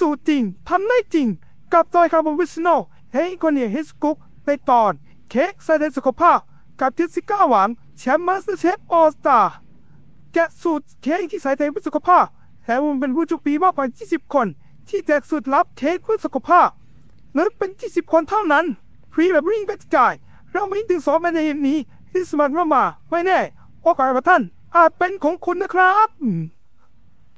สูจน์จริงทำได้จริง กับจอยคาร์บอนวิสโนเฮ้คนเนี่ยฮิสกุกในตอน เค้กใส่ในสุขภาพ กับทิสิก้าหวังแชมป์มาสเตอร์เชฟออสตาแกะสูตรเค้กที่ใส่ในพสุขภาพแถมมันเป็นผู้จุกปีมากกว่า 20 คน ที่แจกสูตรลับเค้กเพื่อสุขภาพและเป็น 20 คนเท่านั้นฟรีแบบริ่งแบทกายเราไม่ถึงสองแมนในนี้ที่สมัครมาไม่แน่โอกาสของท่านอาจเป็นของคุณนะครับ